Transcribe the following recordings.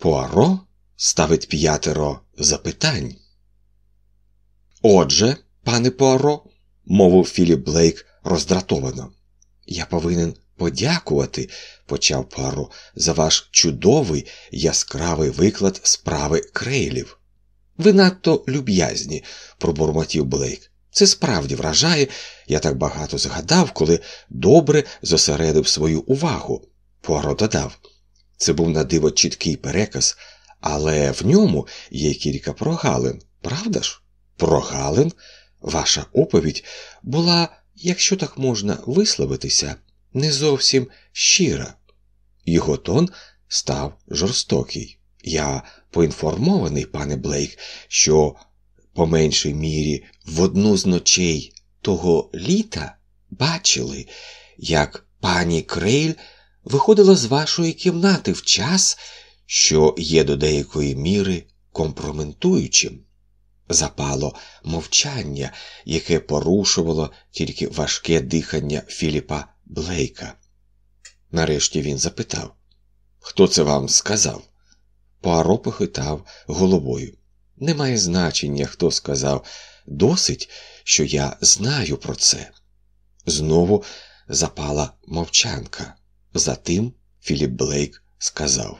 Пуаро ставить п'ятеро запитань. Отже, пане Пуаро, мовив Філіп Блейк роздратовано, я повинен подякувати, почав Пуаро, за ваш чудовий яскравий виклад справи крейлів. Ви надто люб'язні, пробурмотів Блейк. Це справді вражає, я так багато згадав, коли добре зосередив свою увагу. Пуаро додав. Це був на диво чіткий переказ, але в ньому є кілька прогалин, правда ж? Прогалин? Ваша оповідь була, якщо так можна висловитися, не зовсім щира. Його тон став жорстокий. Я поінформований, пане Блейк, що, по меншій мірі, в одну з ночей того літа бачили, як пані Крейль виходила з вашої кімнати в час, що є до деякої міри компроментуючим. Запало мовчання, яке порушувало тільки важке дихання Філіпа Блейка. Нарешті він запитав Хто це вам сказав? Пуаро похитав головою. Немає значення, хто сказав. Досить, що я знаю про це. Знову запала мовчанка. Затим Філіп Блейк сказав: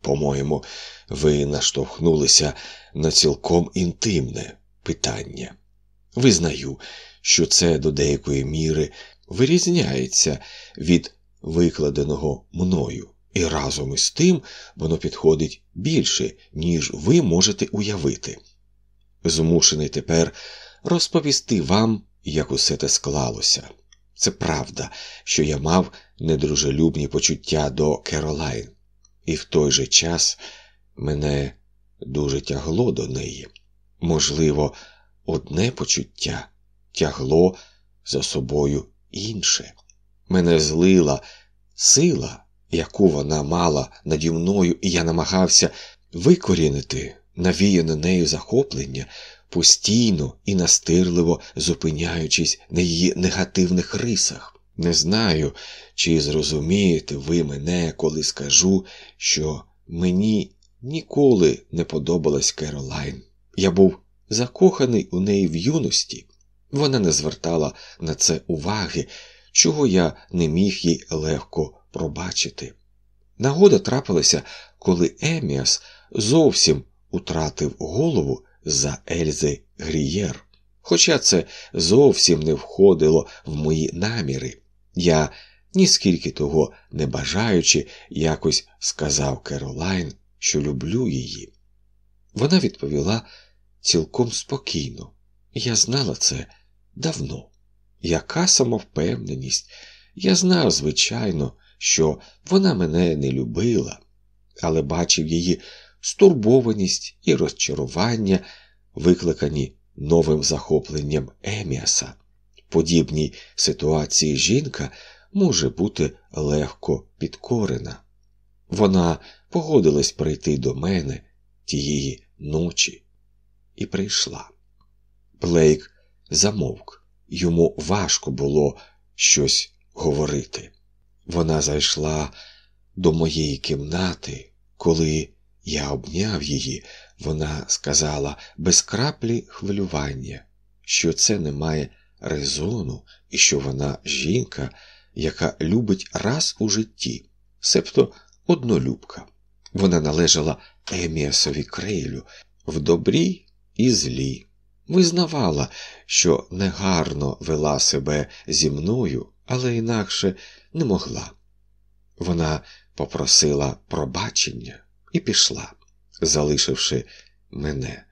По-моєму, ви наштовхнулися на цілком інтимне питання. Визнаю, що це до деякої міри вирізняється від викладеного мною, і разом із тим воно підходить більше, ніж ви можете уявити. Змушений тепер розповісти вам, як усе те склалося. Це правда, що я мав недружелюбні почуття до Керолайн, і в той же час мене дуже тягло до неї. Можливо, одне почуття тягло за собою інше. Мене злила сила, яку вона мала наді мною, і я намагався викорінити навіяне нею захоплення, постійно і настирливо зупиняючись на її негативних рисах. Не знаю, чи зрозумієте ви мене, коли скажу, що мені ніколи не подобалась Керолайн. Я був закоханий у неї в юності. Вона не звертала на це уваги, чого я не міг їй легко пробачити. Нагода трапилася, коли Еміас зовсім утратив голову за Ельзи Грієр. Хоча це зовсім не входило в мої наміри. Я, ніскільки того не бажаючи, якось сказав Керолайн, що люблю її. Вона відповіла цілком спокійно. Я знала це давно. Яка самовпевненість? Я знав, звичайно, що вона мене не любила, але бачив її стурбованість і розчарування, викликані новим захопленням Еміаса. В подібній ситуації жінка може бути легко підкорена. Вона погодилась прийти до мене тієї ночі і прийшла. Блейк замовк, йому важко було щось говорити. Вона зайшла до моєї кімнати, коли я обняв її, вона сказала без краплі хвилювання, що це не має резону і що вона жінка, яка любить раз у житті, себто однолюбка. Вона належала Еміасові Крейлю в добрі і злі. Визнавала, що негарно вела себе зі мною, але інакше не могла. Вона попросила пробачення і пішла, залишивши мене.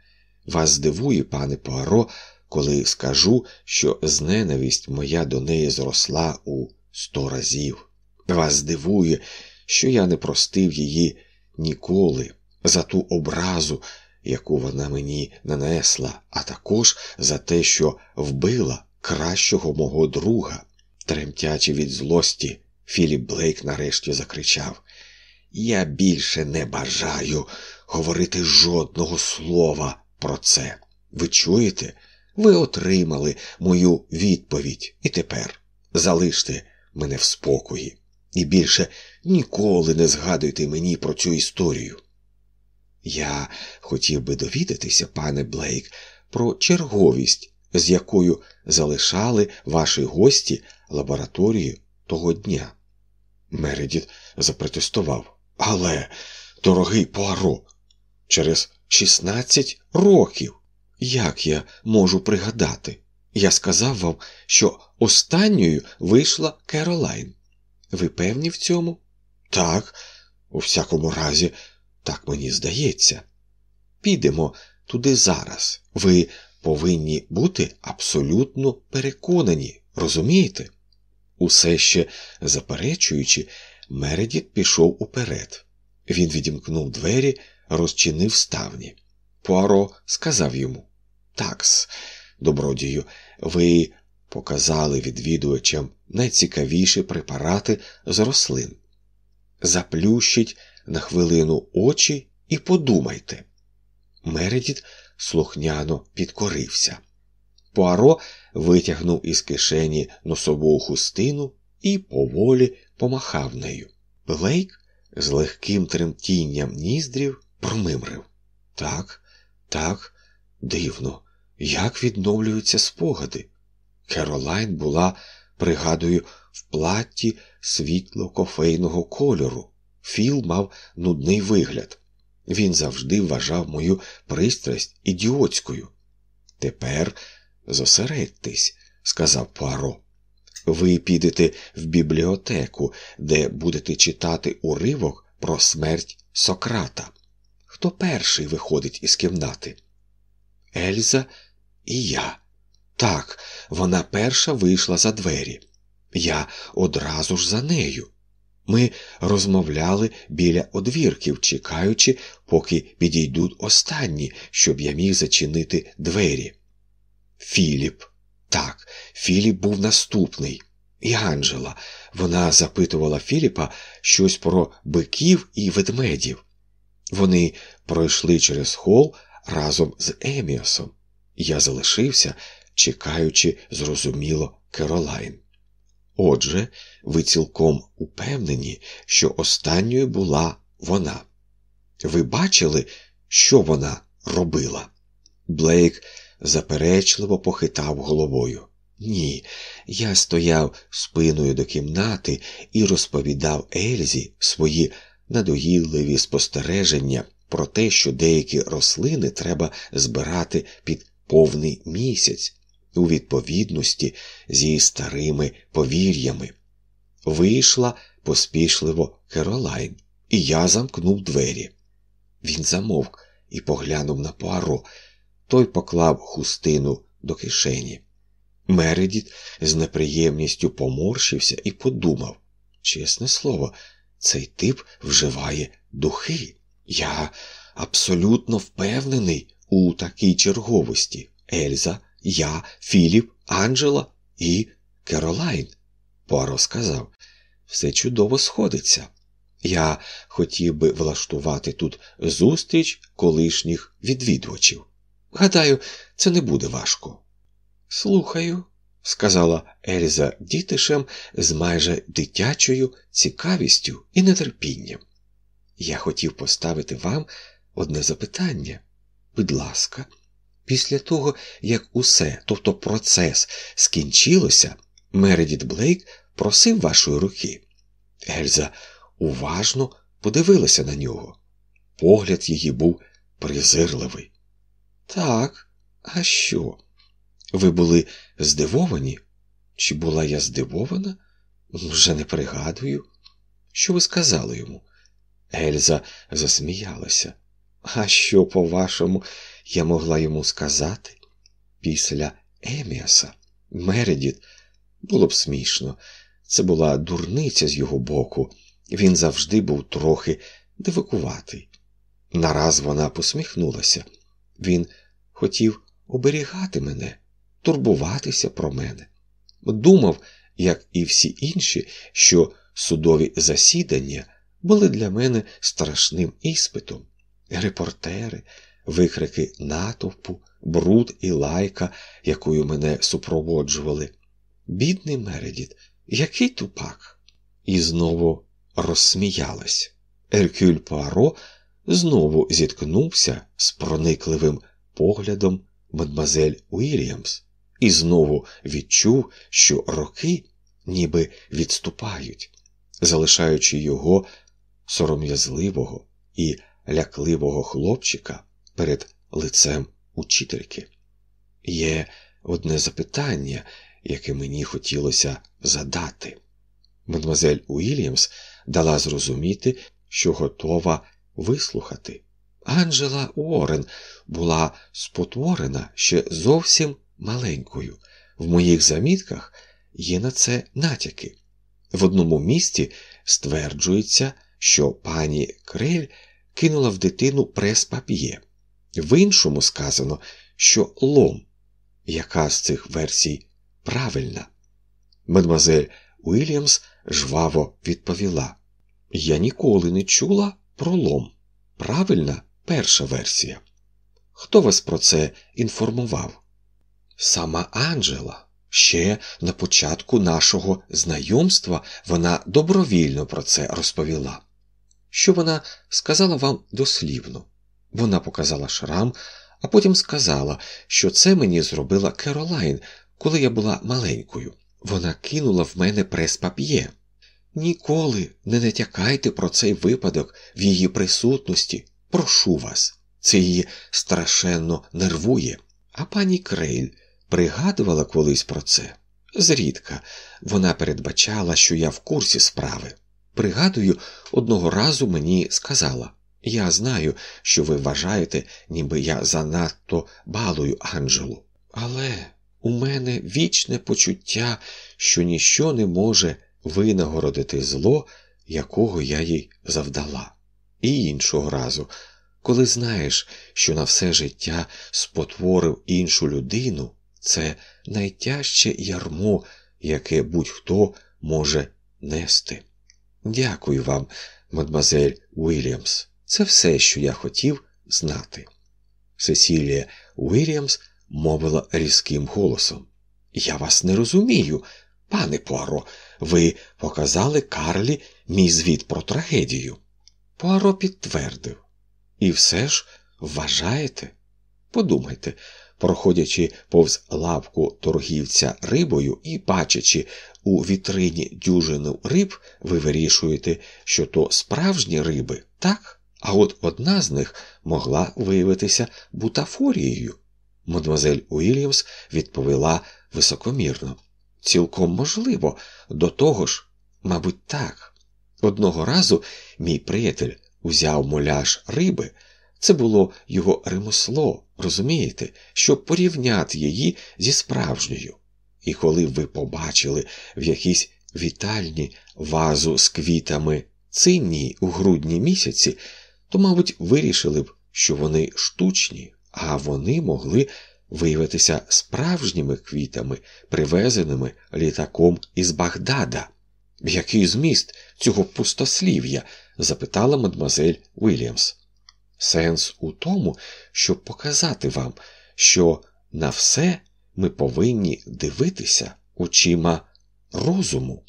Вас здивує, пане Пуаро, коли скажу, що зненависть моя до неї зросла у сто разів. Вас здивує, що я не простив її ніколи за ту образу, яку вона мені нанесла, а також за те, що вбила кращого мого друга. Тремтячи від злості, Філіп Блейк нарешті закричав: Я більше не бажаю говорити жодного слова про це. Ви чуєте? Ви отримали мою відповідь і тепер залиште мене в спокої. І більше ніколи не згадуйте мені про цю історію. Я хотів би довідатися, пане Блейк, про черговість, з якою залишали ваші гості лабораторію того дня. Мередіт запротестував. Але, дорогий Пуаро, через 16 років. Як я можу пригадати? Я сказав вам, що останньою вийшла Керолайн. Ви певні в цьому? Так, у всякому разі, так мені здається. Підемо туди зараз. Ви повинні бути абсолютно переконані, розумієте? Усе ще заперечуючи, Мередіт пішов уперед. Він відімкнув двері, розчинив ставні. Пуаро сказав йому Такс, добродію, ви показали відвідувачам найцікавіші препарати з рослин. Заплющіть на хвилину очі і подумайте. Мередіт слухняно підкорився. Пуаро витягнув із кишені носову хустину і поволі помахав нею. Блейк з легким тремтінням ніздрів промимрив. Так, так, дивно, як відновлюються спогади. Керолайн була, пригадую, в платті світло кофейного кольору. Філ мав нудний вигляд. Він завжди вважав мою пристрасть ідіотською. Тепер зосередьтесь, сказав Пуаро. Ви підете в бібліотеку, де будете читати уривок про смерть Сократа. Хто перший виходить із кімнати? Ельза і я. Так, вона перша вийшла за двері. Я одразу ж за нею. Ми розмовляли біля одвірків, чекаючи, поки підійдуть останні, щоб я міг зачинити двері. Філіп. Так, Філіп був наступний. І Анджела. Вона запитувала Філіпа щось про биків і ведмедів. Вони пройшли через хол разом з Еміосом. Я залишився, чекаючи, зрозуміло, Керолайн. Отже, ви цілком упевнені, що останньою була вона. Ви бачили, що вона робила? Блейк заперечливо похитав головою. Ні, я стояв спиною до кімнати і розповідав Ельзі свої надоїдливі спостереження про те, що деякі рослини треба збирати під повний місяць у відповідності з її старими повір'ями. Вийшла поспішливо Керолайн, і я замкнув двері. Він замовк і поглянув на Пуаро. Той поклав хустину до кишені. Мередіт з неприємністю поморщився і подумав чесне слово, цей тип вживає духи. Я абсолютно впевнений у такій черговості. Ельза, я, Філіп, Анджела і Керолайн. Пуаро сказав, все чудово сходиться. Я хотів би влаштувати тут зустріч колишніх відвідувачів. Гадаю, це не буде важко. Слухаю, сказала Ельза дітишем з майже дитячою цікавістю і нетерпінням. Я хотів поставити вам одне запитання. Будь ласка, після того, як усе, тобто процес, скінчилося, Мередіт Блейк просив вашої руки. Ельза уважно подивилася на нього. Погляд її був презирливий. Так, а що? Ви були здивовані? Чи була я здивована? Вже не пригадую. Що ви сказали йому? Ельза засміялася. А що, по-вашому, я могла йому сказати? Після Еміаса, Мередіт, було б смішно. Це була дурниця з його боку. Він завжди був трохи дивакуватий. Нараз вона посміхнулася. Він хотів оберігати мене, турбуватися про мене. Думав, як і всі інші, що судові засідання були для мене страшним іспитом. Репортери, викрики натовпу, бруд і лайка, якою мене супроводжували. Бідний Мередіт, який тупак. І знову розсміялась. Еркюль Пуаро знову зіткнувся з проникливим поглядом мадмазель Уільямс і знову відчув, що роки ніби відступають, залишаючи його сором'язливого і лякливого хлопчика перед лицем учительки. Є одне запитання, яке мені хотілося задати. Мадмазель Уільямс дала зрозуміти, що готова вислухати. Анджела Уоррен була спотворена ще зовсім маленькою. В моїх замітках є на це натяки. В одному місті стверджується, що пані Крель кинула в дитину прес-пап'є, в іншому сказано, що лом. Яка з цих версій правильна? Мадмазель Уільямс жваво відповіла: Я ніколи не чула про лом. Правильна перша версія. Хто вас про це інформував? Сама Анджела. Ще на початку нашого знайомства вона добровільно про це розповіла. Що вона сказала вам дослівно? Вона показала шрам, а потім сказала, що це мені зробила Керолайн, коли я була маленькою. Вона кинула в мене прес-пап'є. Ніколи не натякайте про цей випадок в її присутності. Прошу вас, це її страшенно нервує. А пані Крейль пригадувала колись про це. Зрідка вона передбачала, що я в курсі справи. Пригадую, одного разу мені сказала я знаю, що ви вважаєте, ніби я занадто балую Анджелу, але у мене вічне почуття, що ніщо не може винагородити зло, якого я їй завдала. І іншого разу, коли знаєш, що на все життя спотворив іншу людину, це найтяжче ярмо, яке будь-хто може нести. Дякую вам, мадмазель Уільямс. Це все, що я хотів знати. Сесілія Уільямс мовила різким голосом. Я вас не розумію, пане Пуаро, ви показали Карлі мій звіт про трагедію. Пуаро підтвердив. І все ж вважаєте? Подумайте, проходячи повз лавку торгівця рибою і бачачи у вітрині дюжину риб, ви вирішуєте, що то справжні риби, так? А от одна з них могла виявитися бутафорією. Мадемуазель Уільямс відповіла високомірно. Цілком можливо, до того ж, мабуть, так. Одного разу мій приятель узяв муляж риби, це було його ремесло, розумієте, щоб порівняти її зі справжньою. І коли ви побачили в якійсь вітальні вазу з квітами цинні у грудні місяці, то, мабуть, вирішили б, що вони штучні, а вони могли виявитися справжніми квітами, привезеними літаком із Багдада. Який зміст цього пустослів'я? запитала мадмазель Уільямс. Сенс у тому, щоб показати вам, що на все ми повинні дивитися очима розуму.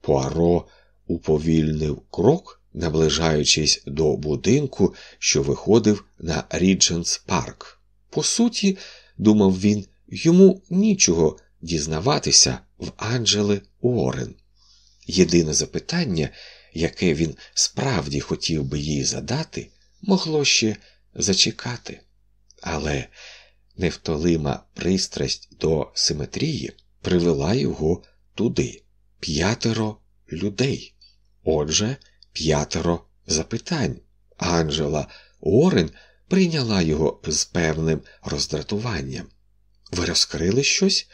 Пуаро уповільнив крок, наближаючись до будинку, що виходив на Рідженс Парк. По суті, думав він, йому нічого дізнаватися в Анджели Уоррен. Єдине запитання, яке він справді хотів би їй задати, могло ще зачекати, але невтолима пристрасть до симетрії привела його туди п'ятеро людей. Отже, п'ятеро запитань. Анджела Орен прийняла його з певним роздратуванням. Ви розкрили щось?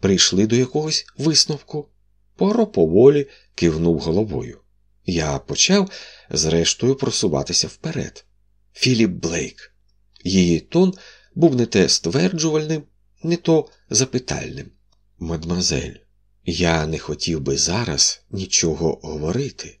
Прийшли до якогось висновку? Поро поволі кивнув головою. Я почав, зрештою, просуватися вперед. Філіп Блейк. Її тон був не те стверджувальним, не то запитальним. Мадмазель, я не хотів би зараз нічого говорити.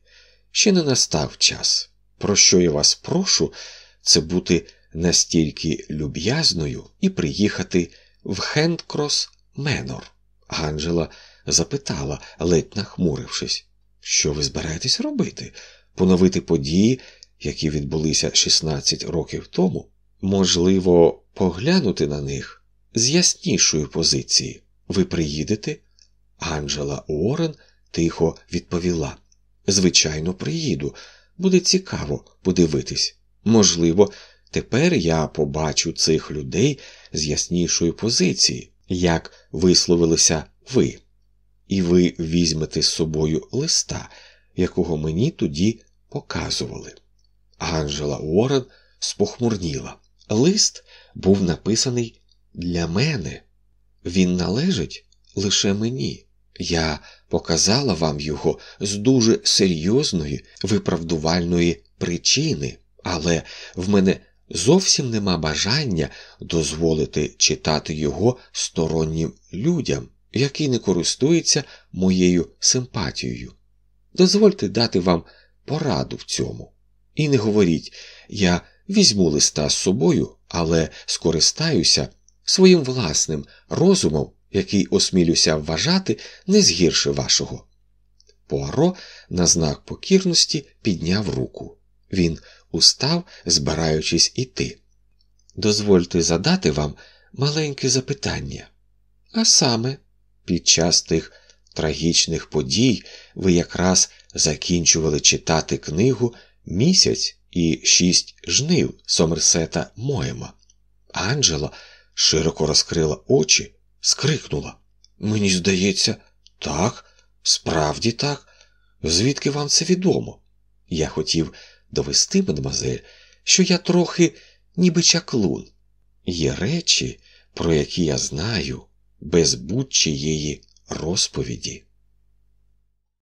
Ще не настав час. Про що я вас прошу, це бути настільки люб'язною і приїхати в Хендкрос Менор. Анджела запитала, ледь нахмурившись, що ви збираєтесь робити? Поновити події, які відбулися 16 років тому, можливо, поглянути на них з яснішої позиції. Ви приїдете? Анджела Уоррен тихо відповіла. Звичайно, приїду. Буде цікаво подивитись. Можливо, тепер я побачу цих людей з яснішої позиції, як висловилися ви, і ви візьмете з собою листа, якого мені тоді показували. Анджела Уоррен спохмурніла. Лист був написаний для мене. Він належить лише мені. Я показала вам його з дуже серйозної виправдувальної причини, але в мене зовсім нема бажання дозволити читати його стороннім людям, які не користуються моєю симпатією. Дозвольте дати вам пораду в цьому. І не говоріть, я візьму листа з собою, але скористаюся своїм власним розумом, який осмілюся вважати не згірше вашого. Пуаро на знак покірності підняв руку. Він устав, збираючись іти. Дозвольте задати вам маленьке запитання. А саме, під час тих трагічних подій ви якраз закінчували читати книгу Місяць і шість жнив Сомерсета Моема. Анджела широко розкрила очі, скрикнула. Мені здається, так, справді так. Звідки вам це відомо? Я хотів довести, мадемуазель, що я трохи ніби чаклун. Є речі, про які я знаю без будь-чиєї розповіді.